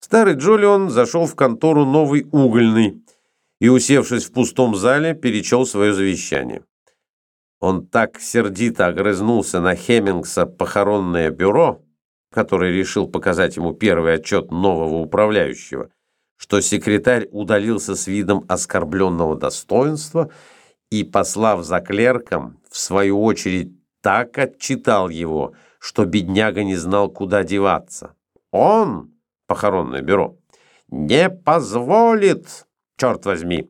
Старый Джолион зашел в контору «Новый угольный» и, усевшись в пустом зале, перечел свое завещание. Он так сердито огрызнулся на Хеммингса похоронное бюро, который решил показать ему первый отчет нового управляющего, что секретарь удалился с видом оскорбленного достоинства и, послав за клерком, в свою очередь так отчитал его, что бедняга не знал, куда деваться. Он, похоронное бюро, не позволит, черт возьми,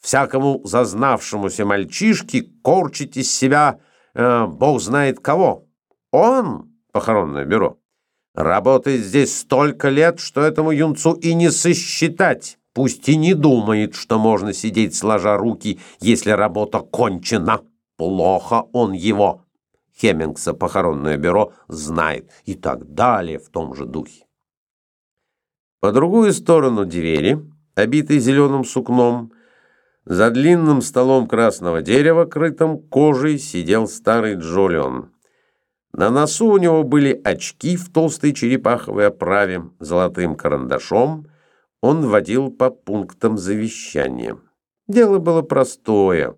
всякому зазнавшемуся мальчишке корчить из себя э, бог знает кого. Он, похоронное бюро, работает здесь столько лет, что этому юнцу и не сосчитать. Пусть и не думает, что можно сидеть сложа руки, если работа кончена. Плохо он его. Хеммингса похоронное бюро знает и так далее в том же духе. По другую сторону двери, обитой зеленым сукном, за длинным столом красного дерева, крытым кожей, сидел старый Джолион. На носу у него были очки в толстой черепаховой оправе, золотым карандашом. Он водил по пунктам завещания. Дело было простое,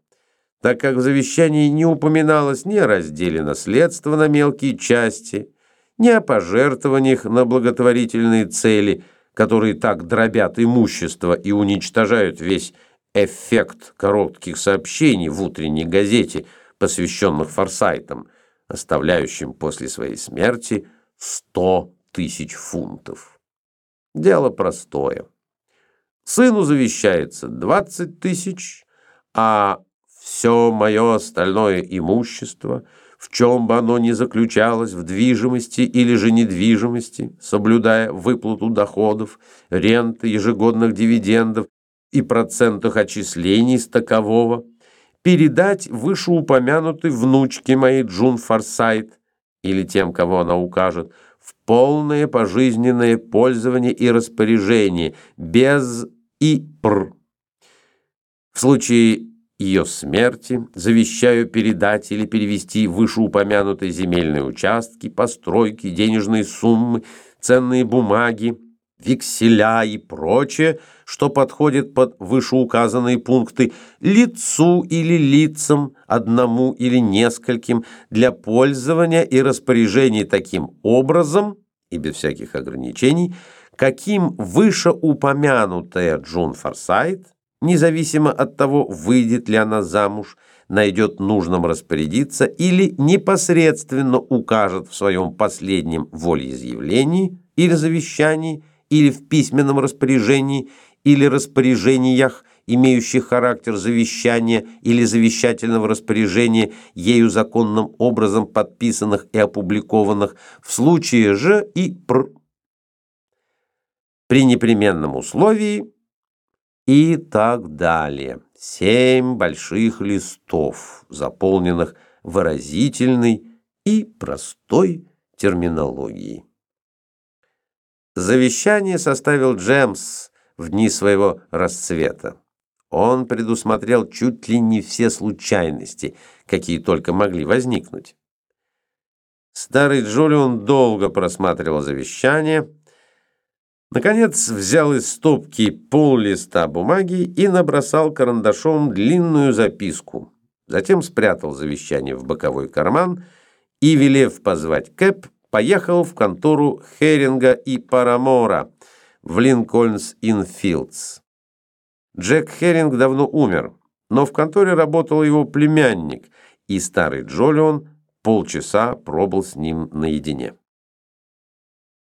так как в завещании не упоминалось ни о разделе наследства на мелкие части, ни о пожертвованиях на благотворительные цели, которые так дробят имущество и уничтожают весь эффект коротких сообщений в утренней газете, посвященных форсайтам, оставляющим после своей смерти 100 тысяч фунтов. Дело простое. Сыну завещается 20 тысяч, а все мое остальное имущество, в чем бы оно ни заключалось, в движимости или же недвижимости, соблюдая выплату доходов, ренты, ежегодных дивидендов и процентах отчислений с такового, передать вышеупомянутой внучке моей Джун Форсайт или тем, кого она укажет, в полное пожизненное пользование и распоряжение, без и пр. В случае ее смерти завещаю передать или перевести вышеупомянутые земельные участки, постройки, денежные суммы, ценные бумаги, векселя и прочее, что подходит под вышеуказанные пункты, лицу или лицам, одному или нескольким, для пользования и распоряжения таким образом, и без всяких ограничений, каким вышеупомянутая Джун Форсайт, независимо от того, выйдет ли она замуж, найдет нужным распорядиться или непосредственно укажет в своем последнем волеизъявлении или завещании, или в письменном распоряжении, или распоряжениях, имеющих характер завещания или завещательного распоряжения, ею законным образом подписанных и опубликованных, в случае же и пр. При непременном условии и так далее. Семь больших листов, заполненных выразительной и простой терминологией. Завещание составил Джемс в дни своего расцвета. Он предусмотрел чуть ли не все случайности, какие только могли возникнуть. Старый Джолион долго просматривал завещание, наконец взял из стопки пол листа бумаги и набросал карандашом длинную записку. Затем спрятал завещание в боковой карман и, велев позвать Кэп, поехал в контору Херинга и Парамора в Линкольнс-Инфилдс. Джек Херинг давно умер, но в конторе работал его племянник, и старый Джолион полчаса пробыл с ним наедине.